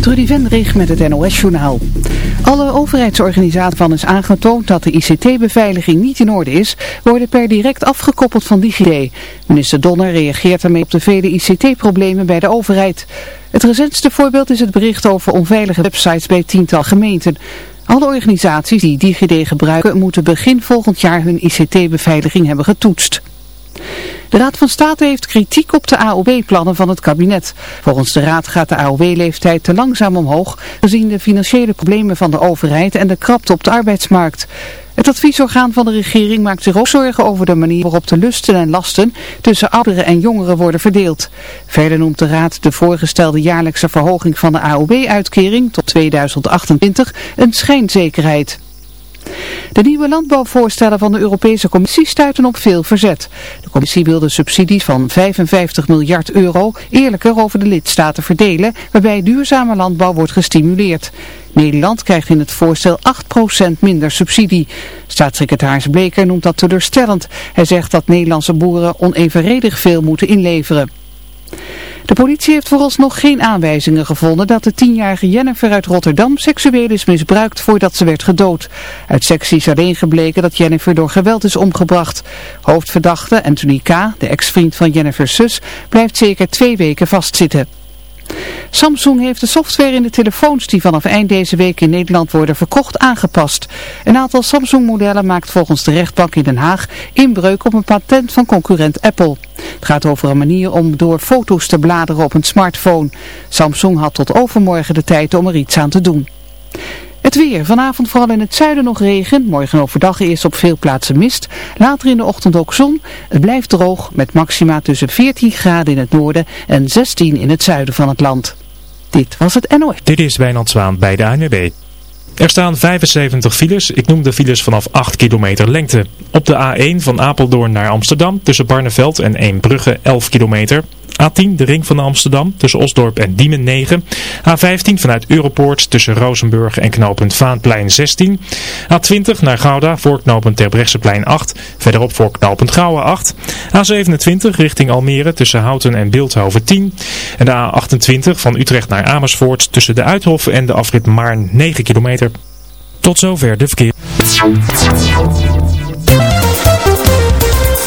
Trudy Vendrig met het NOS-journaal. Alle overheidsorganisaties van is aangetoond dat de ICT-beveiliging niet in orde is, worden per direct afgekoppeld van DigiD. Minister Donner reageert daarmee op de vele ICT-problemen bij de overheid. Het recentste voorbeeld is het bericht over onveilige websites bij tiental gemeenten. Alle organisaties die DigiD gebruiken moeten begin volgend jaar hun ICT-beveiliging hebben getoetst. De Raad van State heeft kritiek op de AOW-plannen van het kabinet. Volgens de Raad gaat de AOW-leeftijd te langzaam omhoog, gezien de financiële problemen van de overheid en de krapte op de arbeidsmarkt. Het adviesorgaan van de regering maakt zich ook zorgen over de manier waarop de lusten en lasten tussen ouderen en jongeren worden verdeeld. Verder noemt de Raad de voorgestelde jaarlijkse verhoging van de AOW-uitkering tot 2028 een schijnzekerheid. De nieuwe landbouwvoorstellen van de Europese Commissie stuiten op veel verzet. De Commissie wil de subsidies van 55 miljard euro eerlijker over de lidstaten verdelen, waarbij duurzame landbouw wordt gestimuleerd. Nederland krijgt in het voorstel 8% minder subsidie. Staatssecretaris Bleker noemt dat teleurstellend. Hij zegt dat Nederlandse boeren onevenredig veel moeten inleveren. De politie heeft vooralsnog geen aanwijzingen gevonden dat de tienjarige Jennifer uit Rotterdam seksueel is misbruikt voordat ze werd gedood. Uit sectie is alleen gebleken dat Jennifer door geweld is omgebracht. Hoofdverdachte Anthony K., de ex-vriend van Jennifer's zus, blijft zeker twee weken vastzitten. Samsung heeft de software in de telefoons die vanaf eind deze week in Nederland worden verkocht aangepast. Een aantal Samsung modellen maakt volgens de rechtbank in Den Haag inbreuk op een patent van concurrent Apple. Het gaat over een manier om door foto's te bladeren op een smartphone. Samsung had tot overmorgen de tijd om er iets aan te doen. Het weer. Vanavond vooral in het zuiden nog regen. Morgen overdag is op veel plaatsen mist. Later in de ochtend ook zon. Het blijft droog met maxima tussen 14 graden in het noorden en 16 in het zuiden van het land. Dit was het NOS. Dit is Wijnand Zwaan bij de ANWB. Er staan 75 files. Ik noem de files vanaf 8 kilometer lengte. Op de A1 van Apeldoorn naar Amsterdam tussen Barneveld en Eembrugge 11 kilometer. A10, de ring van Amsterdam, tussen Osdorp en Diemen 9. A15 vanuit Europoort tussen Rozenburg en knooppunt Vaanplein 16. A20 naar Gouda voor knooppunt Terbrechtseplein 8. Verderop voor knooppunt Gouwen 8. A27 richting Almere tussen Houten en Beeldhoven 10. En de A28 van Utrecht naar Amersfoort tussen de Uithof en de afrit Maarn 9 kilometer. Tot zover de verkeer.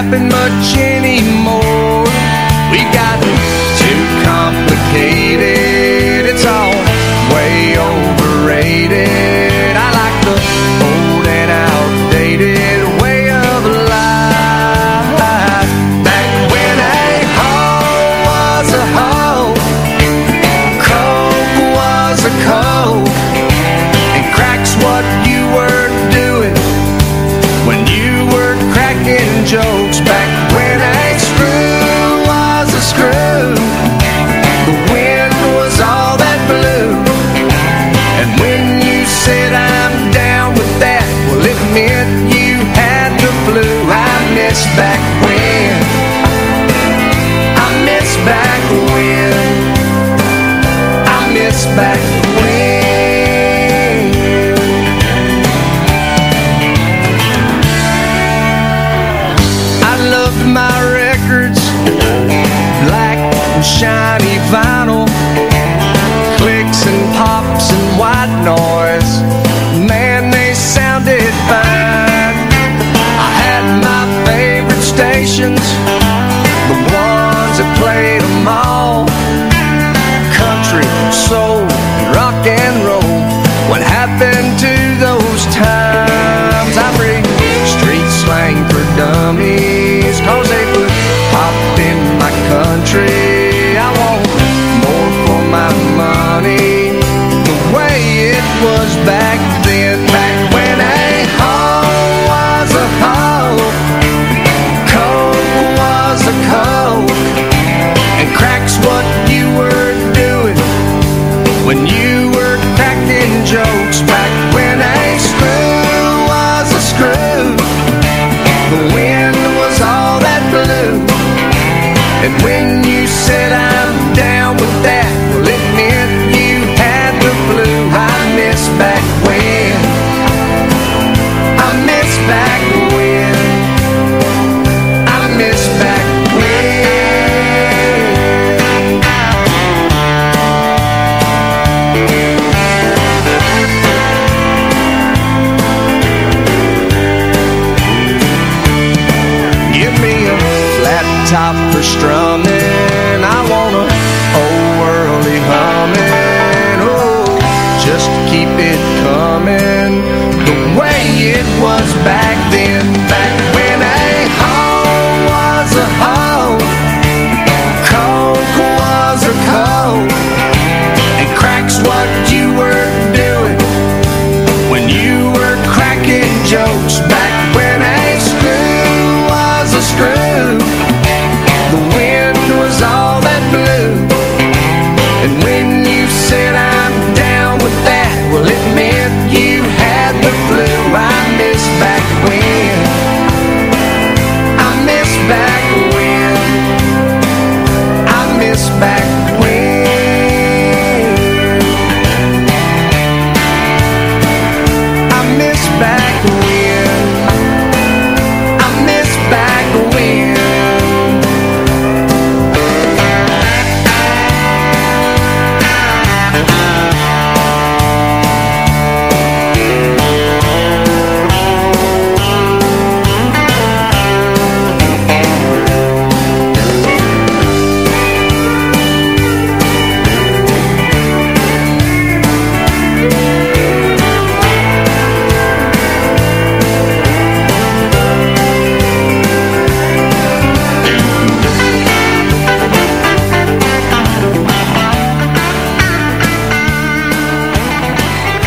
Happen much anymore. We got too complicated. miss back when. I miss back when. I miss back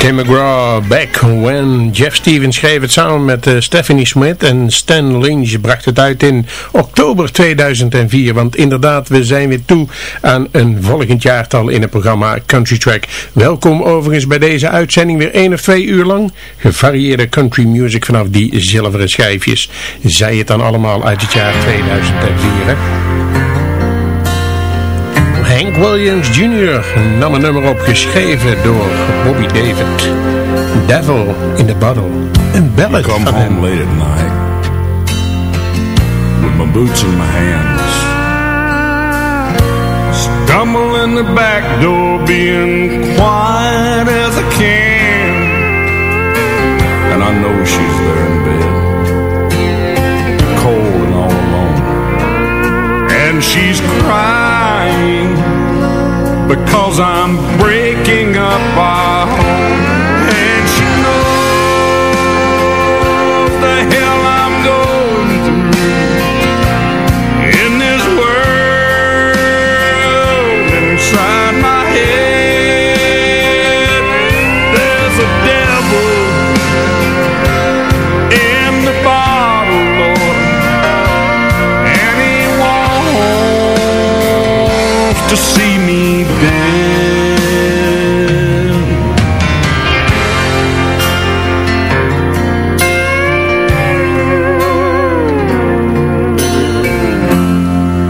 Tim McGraw, Back When. Jeff Stevens schreef het samen met eh, Stephanie Smith en Stan Lynch bracht het uit in oktober 2004. Want inderdaad, we zijn weer toe aan een volgend jaartal in het programma Country Track. Welkom overigens bij deze uitzending weer één of twee uur lang. Gevarieerde country music vanaf die zilveren schijfjes. Zij het dan allemaal uit het jaar 2004, hè? Hank Williams Jr. nam een nummer op geschreven door Bobby David. Devil in the Bottle. Een ballad come van home late at night With my boots in my hands Stumble in the back door Being quiet as I can And I know she's there she's crying because I'm breaking up our home. to see me bend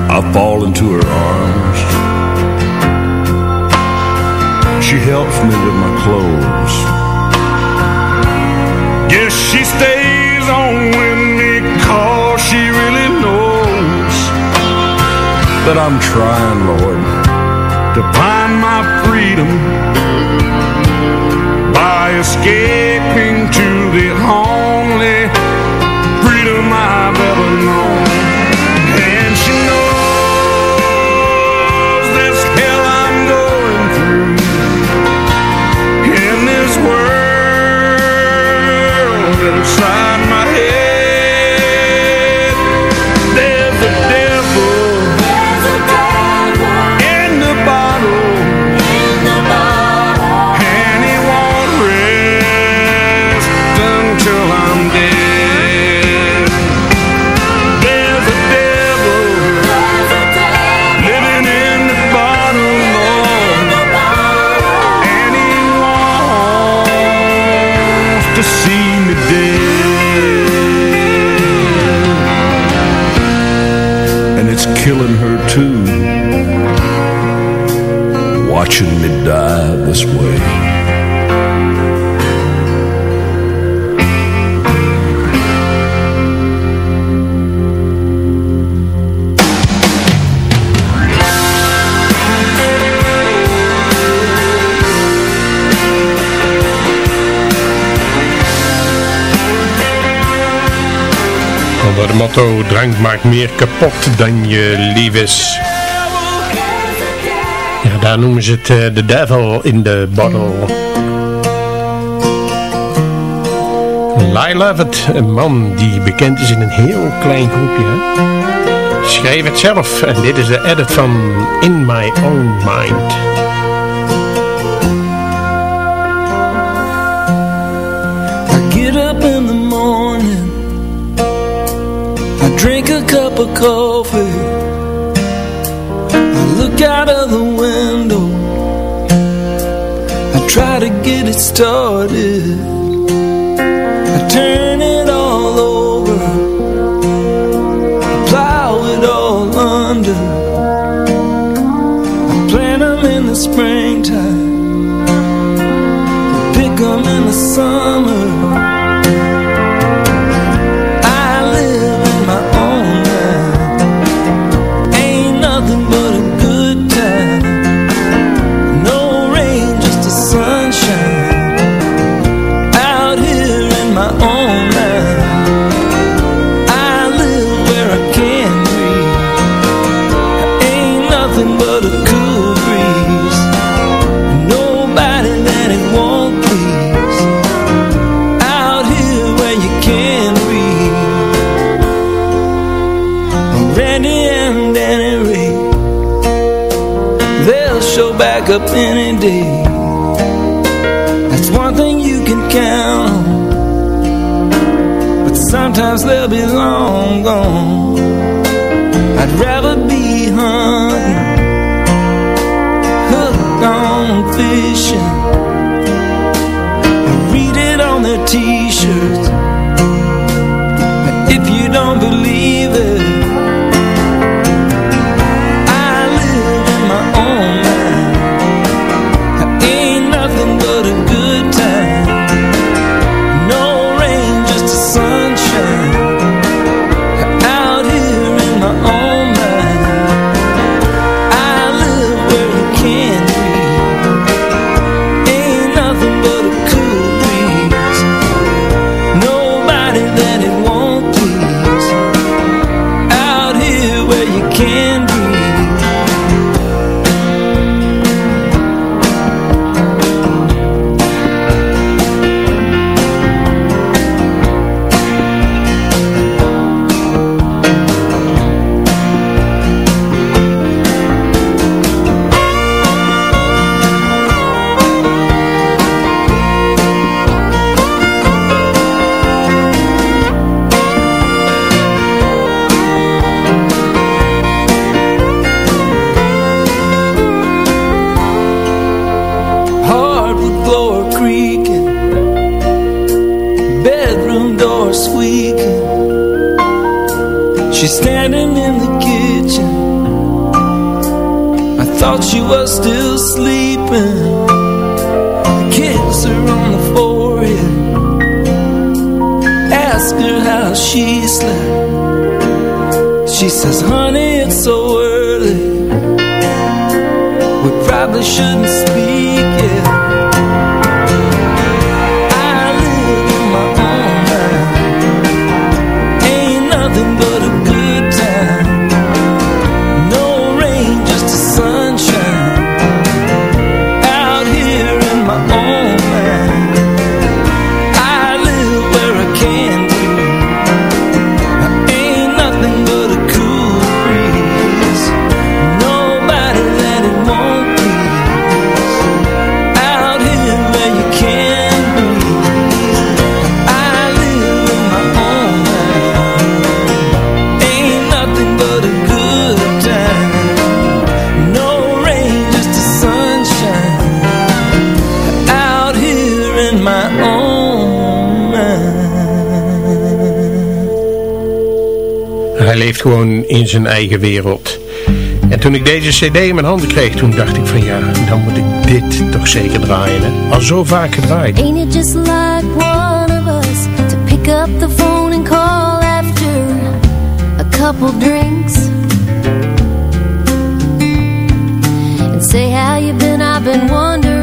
I fall into her arms. She helps me with my clothes. Yes, she stays on with me Cause she really knows That I'm trying, Lord to find my freedom by escaping to. motto, drank maakt meer kapot dan je lief is. Ja, daar noemen ze het eh, de devil in the bottle. Lyle Lovett, een man die bekend is in een heel klein groepje. Hè? Schreef het zelf en dit is de edit van In My Own Mind. a coffee. I look out of the window. I try to get it started. I turn it off up any day. That's one thing you can count. On But sometimes they'll be long gone. I'd rather be hunting Hooked on fishing I read it on their t-shirts. If you don't believe it Hij leeft gewoon in zijn eigen wereld. En toen ik deze cd in mijn handen kreeg, toen dacht ik van ja, dan moet ik dit toch zeker draaien. Hè? Al zo vaak gedraaid. Ain't it just like one of us to pick up the phone and call after a couple drinks. And say how you been, I've been wondering.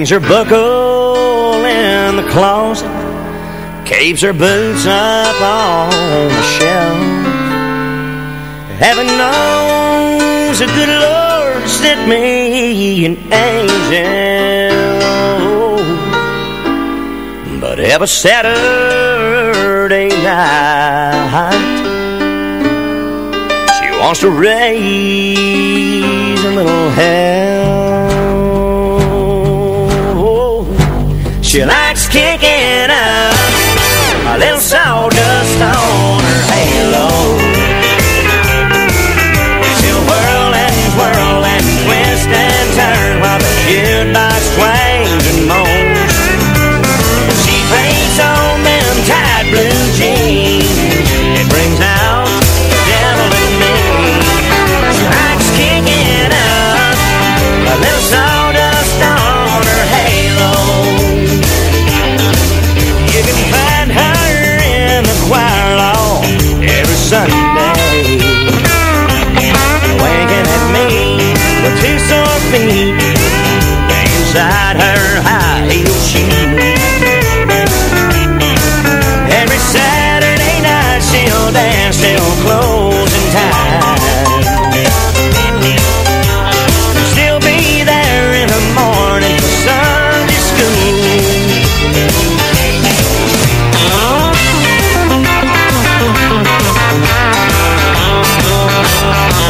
hangs her buckle in the closet, keeps her boots up on the shelf. Heaven knows the good Lord sent me an angel, but every Saturday night she wants to raise a little hell. She likes kicking up. A little sawdust on Sunday. At me with two sore feet inside her high heel shoes.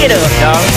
Oh, it up, dog.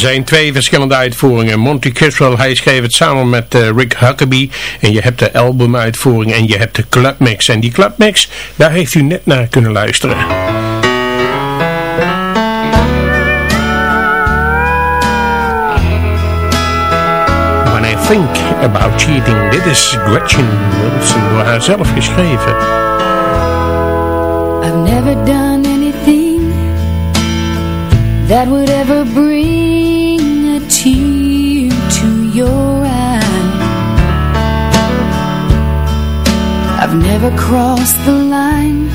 Zijn twee verschillende uitvoeringen. Monty Criswell, hij schreef het samen met eh, Rick Huckabee. En je hebt de albumuitvoering en je hebt de clubmix. En die clubmix, daar heeft u net naar kunnen luisteren. When I Think About Cheating. Dit is Gretchen Wilson door haar zelf geschreven. I've never done anything that would ever bring I've never crossed the line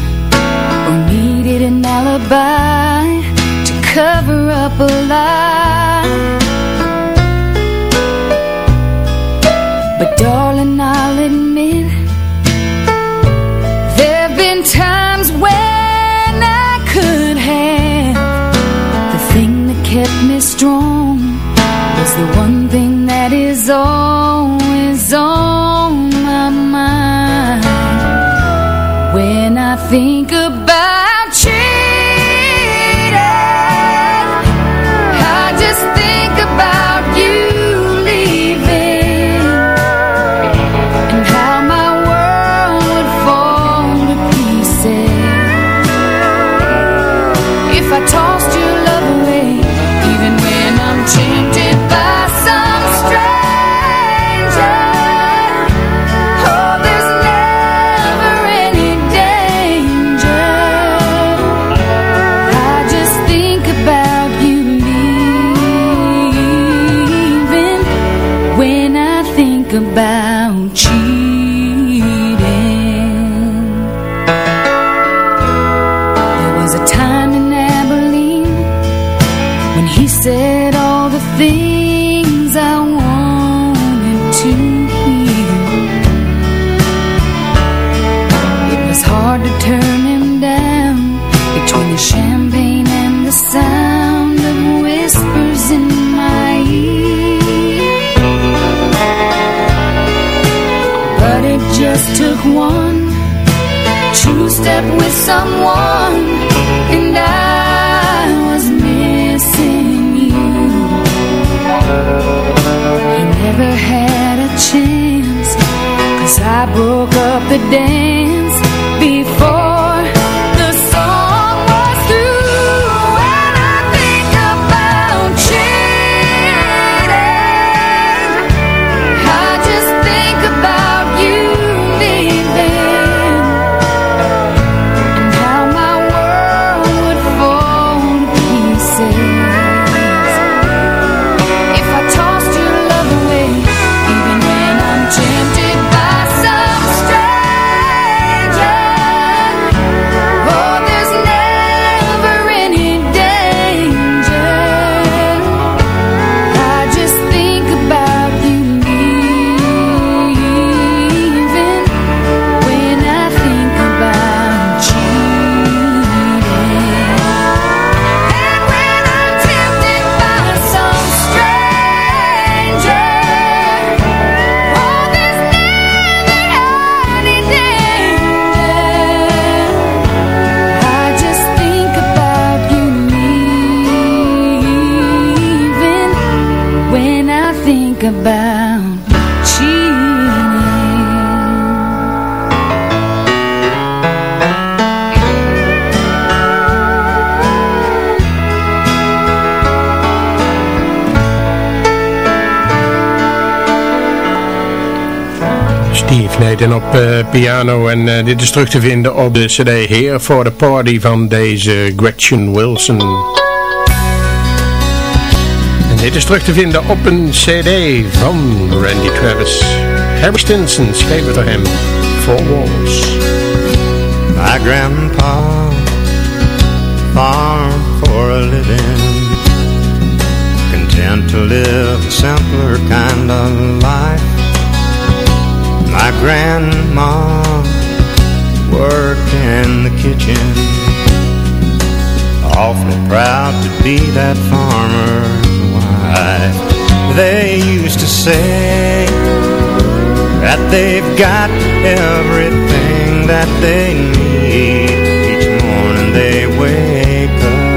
or needed an alibi to cover up a lie. But darling, I'll admit There've been times when I could have The thing that kept me strong Was the one thing that is always about Steve Nathan op eh, piano en eh, dit is terug te vinden op de cd Here for the Party van deze Gretchen Wilson. Dit is terug te vinden op een cd van Randy Travis. Harry Stinson schreef het hem, Four Walls. My grandpa farmed for a living Content to live a simpler kind of life My grandma worked in the kitchen Awfully proud to be that farmer's wife They used to say that they've got everything that they need. Each morning they wake up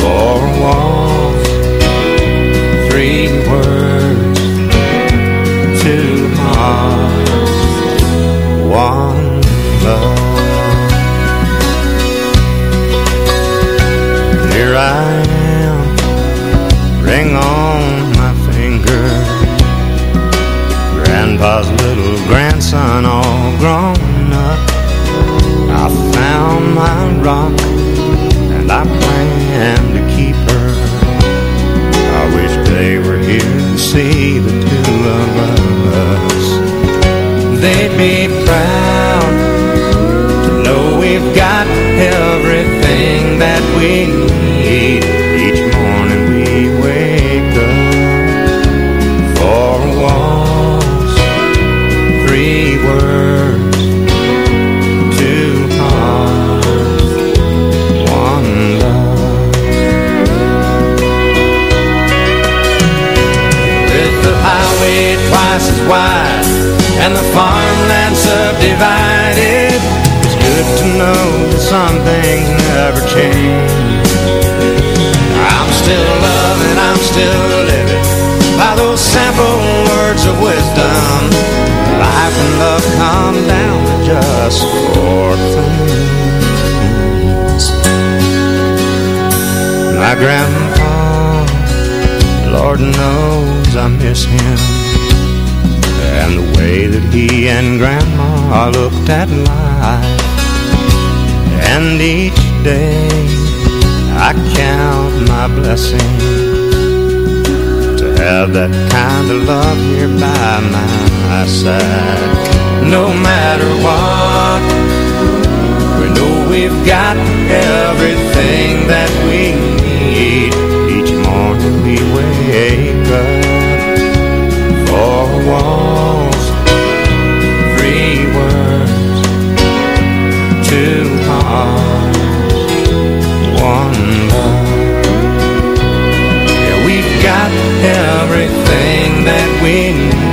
Four walls, three words, two hearts, one love. Here I Grandpa's little grandson all grown up. I found my rock and I plan to keep her. I wish they were here to see the two of us. They'd be proud to know we've got everything that we need wide and the farmland subdivided, it's good to know that some things never change. I'm still loving, I'm still living by those simple words of wisdom. Life and love come down to just four things. My grandpa, Lord knows I miss him. And the way that he and grandma looked at life. And each day I count my blessings to have that kind of love here by my side. No matter what, we know we've got everything that we need each morning we wake up everything that we need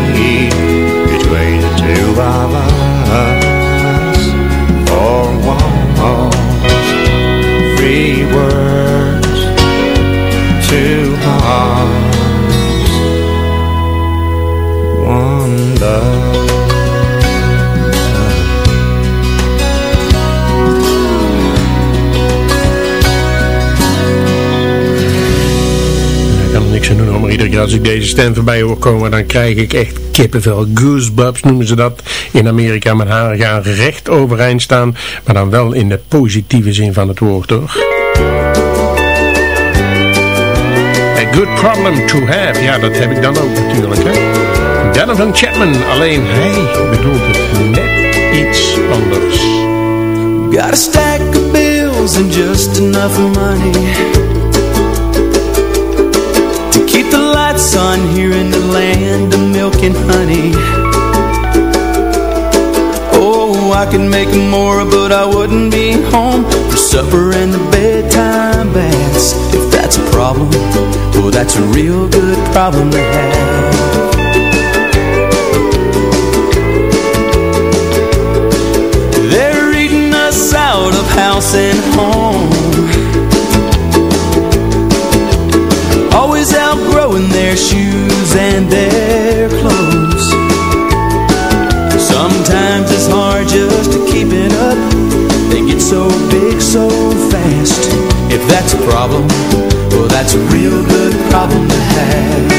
als ik deze stem voorbij hoor komen, dan krijg ik echt kippenvel. Goosebumps noemen ze dat in Amerika. Mijn haren gaan recht overeind staan, maar dan wel in de positieve zin van het woord hoor. A good problem to have, ja dat heb ik dan ook natuurlijk hè. Donovan Chapman, alleen hij bedoelt het net iets anders. Got a stack of bills and just enough money To keep the on here in the land of milk and honey. Oh, I could make more, but I wouldn't be home For supper and the bedtime baths. If that's a problem, well that's a real good problem to have. They're eating us out of house and home shoes and their clothes. Sometimes it's hard just to keep it up. They get so big so fast. If that's a problem, well that's a real good problem to have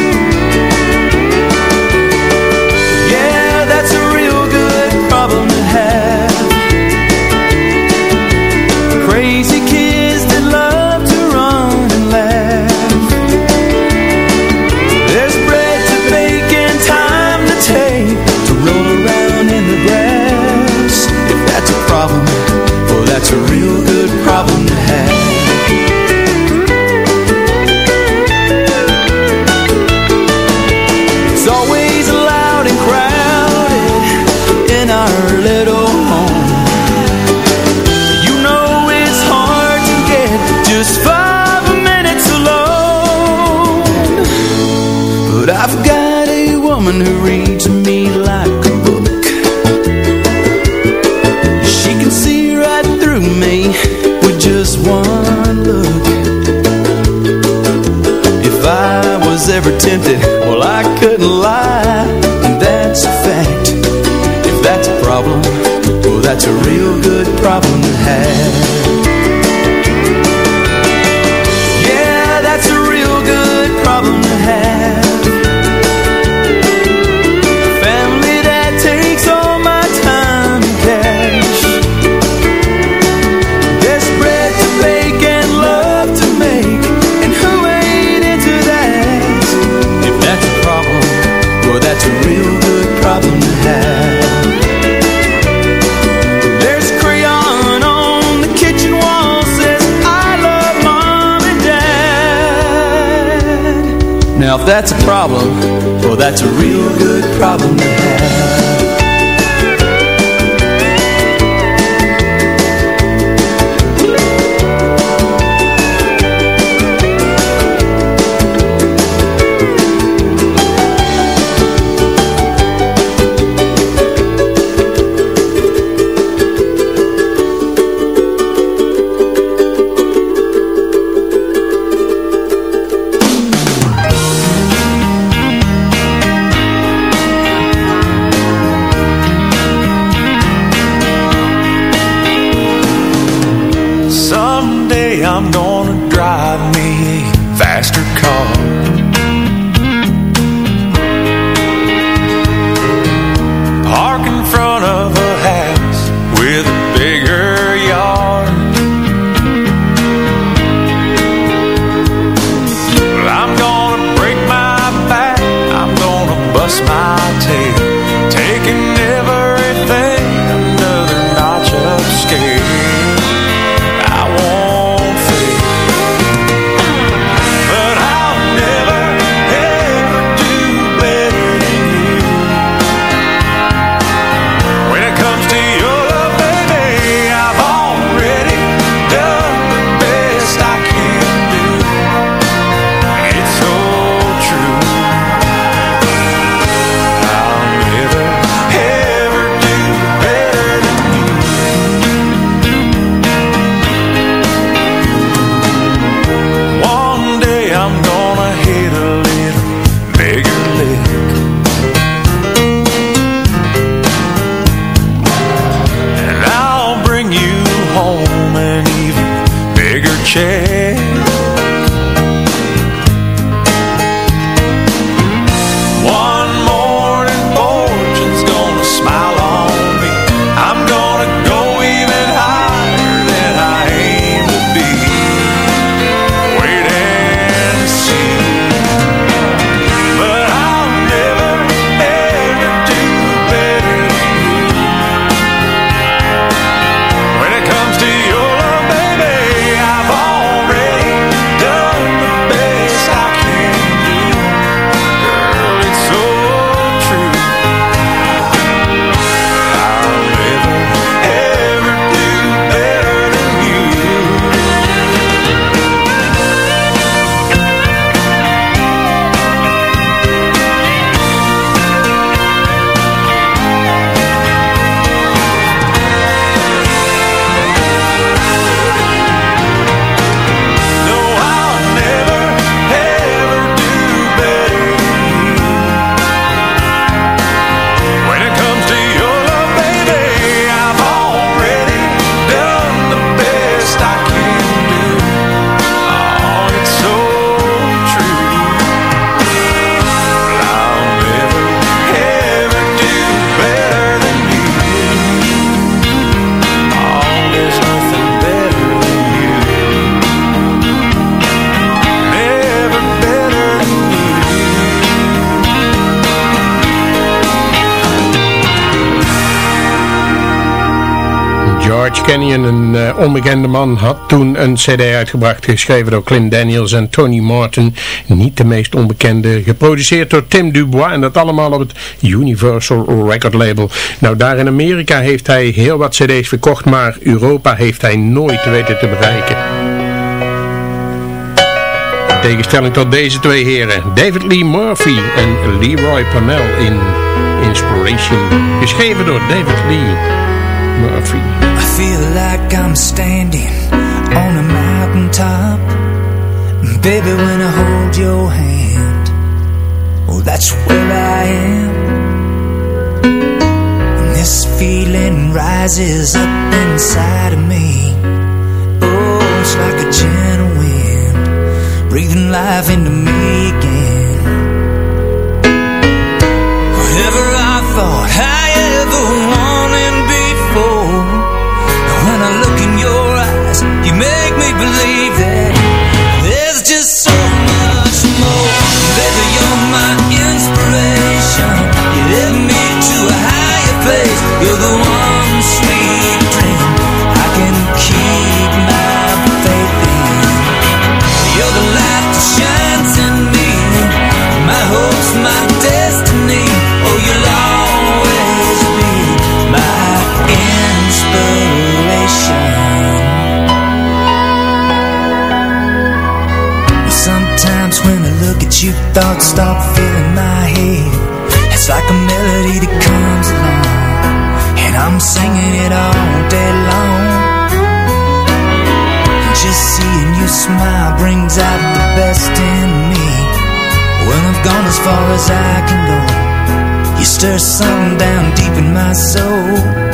that's a problem, well that's a real good problem onbekende man, had toen een cd uitgebracht, geschreven door Clint Daniels en Tony Martin. Niet de meest onbekende, geproduceerd door Tim Dubois en dat allemaal op het Universal Record label. Nou, daar in Amerika heeft hij heel wat cd's verkocht, maar Europa heeft hij nooit weten te bereiken. In tegenstelling tot deze twee heren, David Lee Murphy en Leroy Pamel in Inspiration, geschreven door David Lee Murphy. Feel like I'm standing on a mountaintop. Baby, when I hold your hand Oh, that's where I am. And this feeling rises up inside of me. Oh, it's like a gentle wind Breathing life into me again believe that There's just so much more. Baby, you're my inspiration. You me to a higher place. You're the one sweet dream. I can keep my faith in You're the light that shines look at you Thoughts start filling my head. It's like a melody that comes along And I'm singing it all day long. Just seeing you smile brings out the best in me. Well, I've gone as far as I can go. You stir something down deep in my soul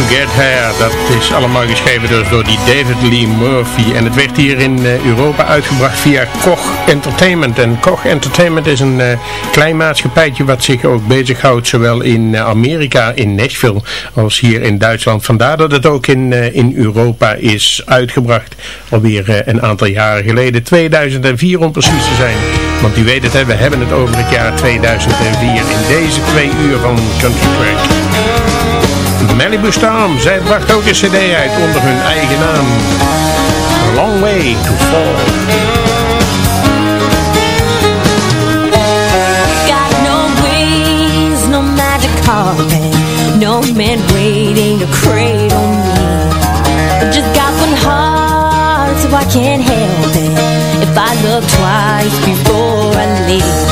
to Get Her, dat is allemaal geschreven dus door die David Lee Murphy. En het werd hier in eh, Europa uitgebracht via Koch Entertainment. En Koch Entertainment is een eh, klein maatschappijtje wat zich ook bezighoudt zowel in eh, Amerika, in Nashville, als hier in Duitsland. Vandaar dat het ook in, in Europa is uitgebracht. Alweer een aantal jaren geleden, 2004 om precies te zijn. Want u weet het, hè, we hebben het over het jaar 2004 in deze twee uur van Country Track. Malibu Storm, zij bracht ook een cd uit onder hun eigen naam. A Long Way to Fall. Got no wings, no magic carpet No man waiting to cradle me just got one heart so I can't help it If I look twice before I leave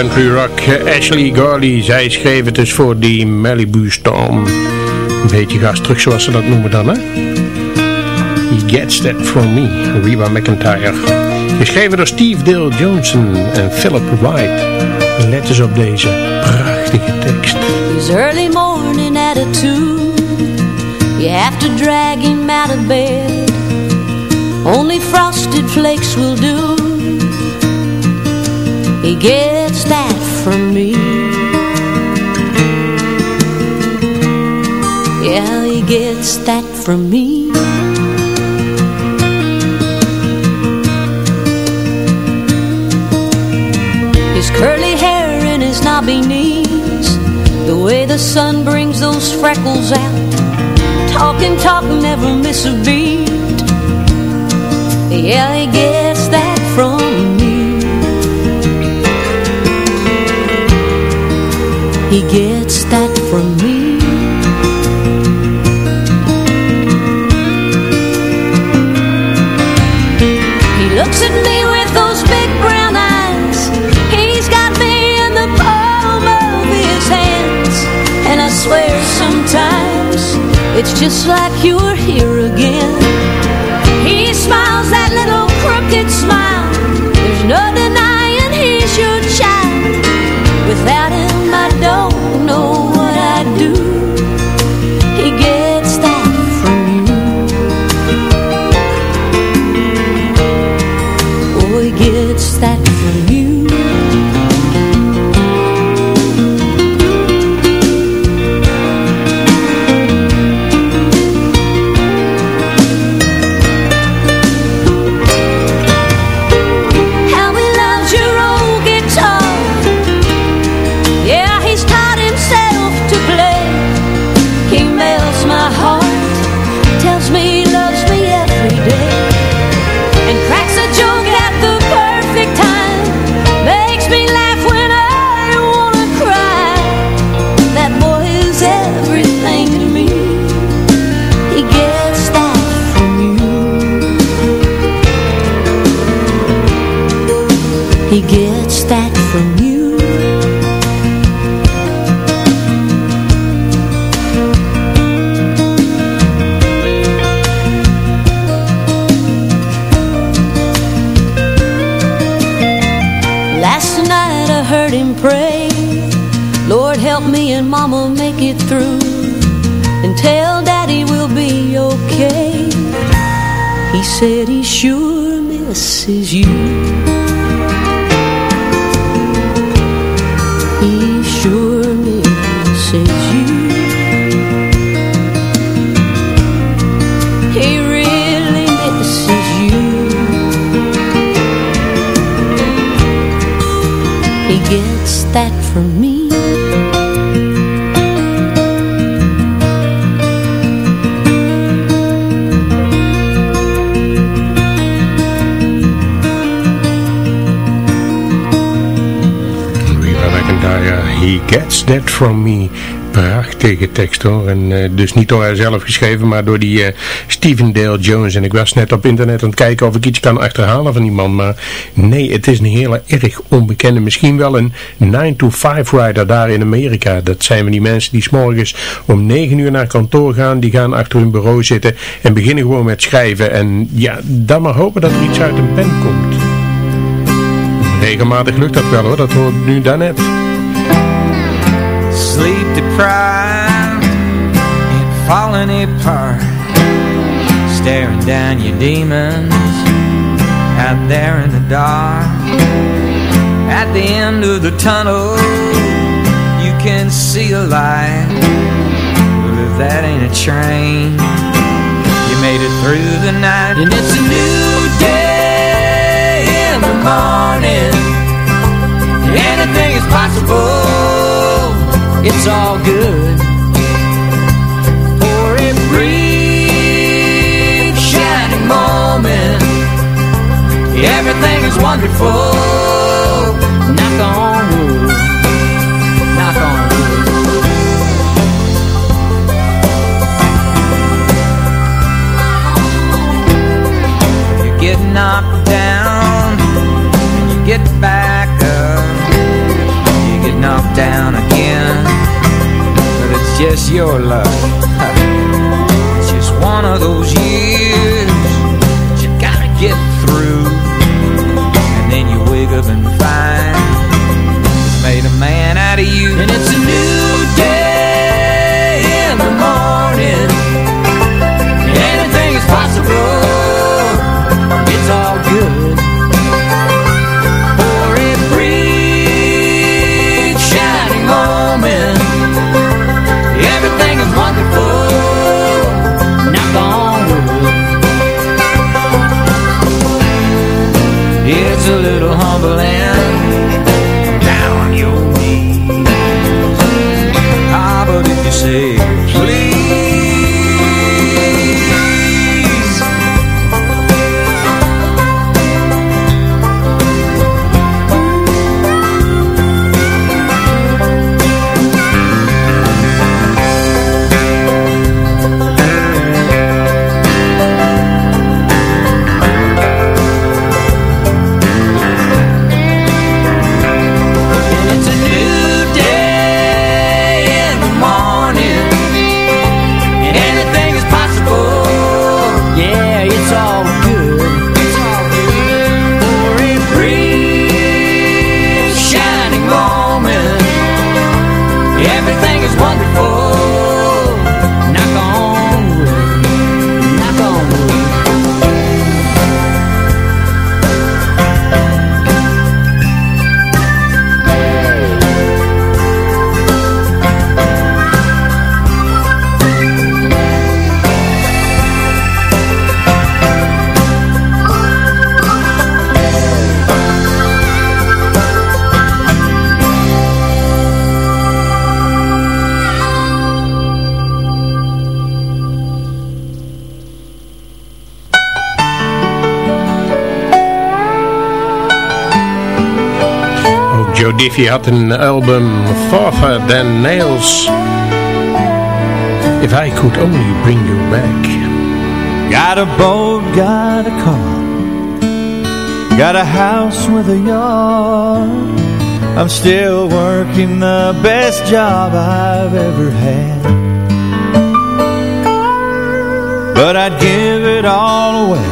country rock. Ashley Gorley, zij schreef het dus voor die Malibu Storm. Een beetje gas terug zoals ze dat noemen dan, hè? He Gets That From Me, Reba McIntyre. Geschreven door Steve Dale Johnson en Philip White. Let eens op deze prachtige tekst. His early morning attitude You have to drag him out of bed Only frosted flakes will do He gets gets that from me. His curly hair and his knobby knees The way the sun brings those freckles out. Talk and talk, never miss a beat. Yeah, he gets that from me. He gets that from me It's just like you're here again. He smiles that little crooked smile Gets That From Me. Prachtige tekst hoor. En eh, dus niet door haarzelf geschreven, maar door die eh, Stephen Dale Jones. En ik was net op internet aan het kijken of ik iets kan achterhalen van die man. Maar nee, het is een hele erg onbekende. Misschien wel een 9-to-5-rider daar in Amerika. Dat zijn we die mensen die s'morgens om 9 uur naar kantoor gaan. Die gaan achter hun bureau zitten en beginnen gewoon met schrijven. En ja, dan maar hopen dat er iets uit een pen komt. Regelmatig lukt dat wel hoor, dat hoor ik nu daarnet. Sleep and falling apart. Staring down your demons out there in the dark. At the end of the tunnel you can see a light. But if that ain't a train you made it through the night. And it's a new day in the morning. Anything is possible it's all good for a brief shining moment. Everything is wonderful. Knock on wood. Just your luck. It's just one of those years you gotta get through. And then you wake up and find it's made a man out of you. Diffie had een album Farther Than Nails. If I Could Only Bring You Back. Got a boat, got a car Got a house with a yard I'm still working the best job I've ever had But I'd give it all away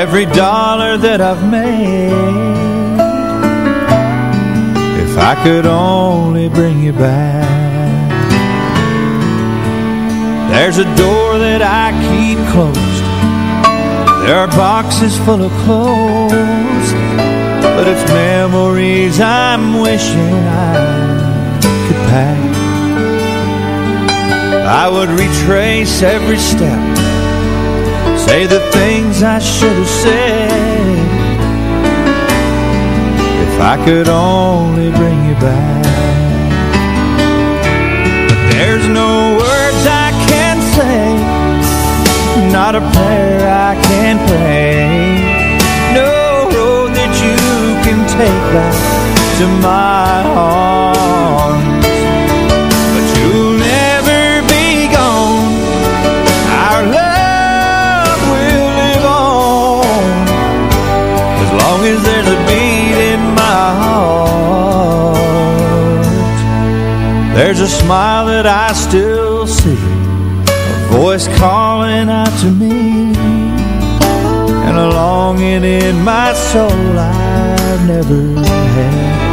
Every dollar that I've made If I could only bring you back. There's a door that I keep closed. There are boxes full of clothes. But it's memories I'm wishing I could pack. I would retrace every step. Say the things I should have said If I could only bring you back. But there's no words I can say. Not a prayer I can pray. No road that you can take back to my arms a smile that I still see. A voice calling out to me And a longing in my soul I've never had.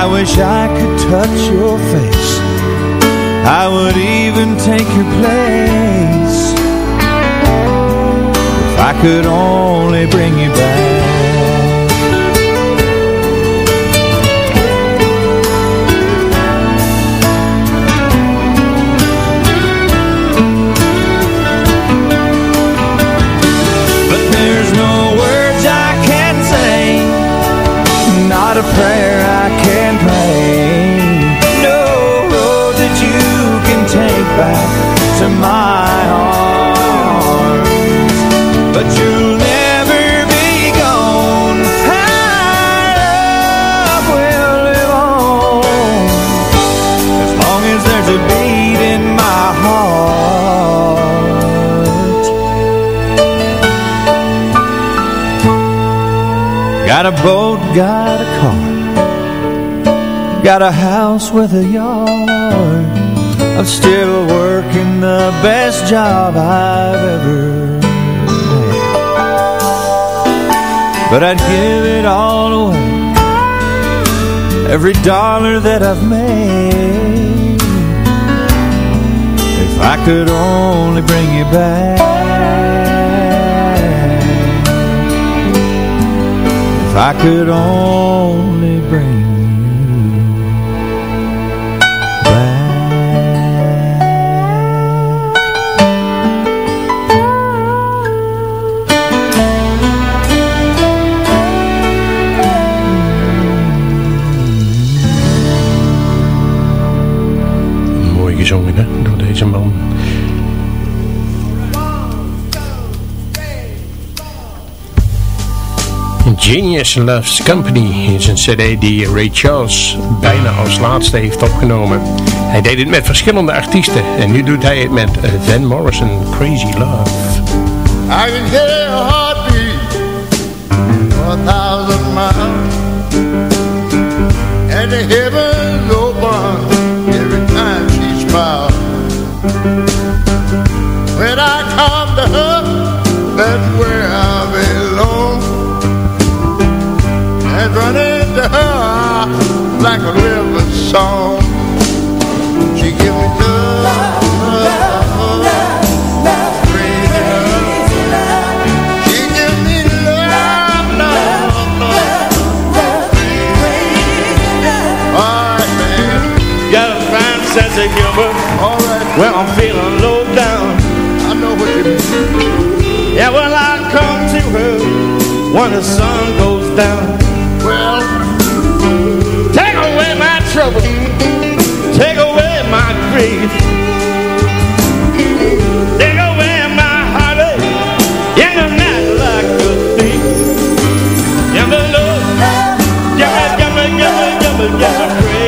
I wish I could touch your face. I would even take your place. If I could only bring you back boat, got a car Got a house with a yard. I'm still working the best job I've ever had. But I'd give it all away Every dollar that I've made. If I could only bring you back I could only bring Mooi gezongen hè, door deze man. Genius Loves Company is een cd die Ray Charles bijna als laatste heeft opgenomen. Hij deed het met verschillende artiesten en nu doet hij het met eh, Van Morrison, Crazy Love. I can hear a heartbeat for a thousand And like a river song She give me love, love, love, crazy love She give me love, love, love, Alright, man. Got a fine sense of humor Alright. when I'm feeling low down. I know what you mean. Yeah, well, I come to her when the sun goes down. Trouble, take away my grief, take away my heartache. In the night like a thief. Give me love, give me, give me, give me, give me, give me crazy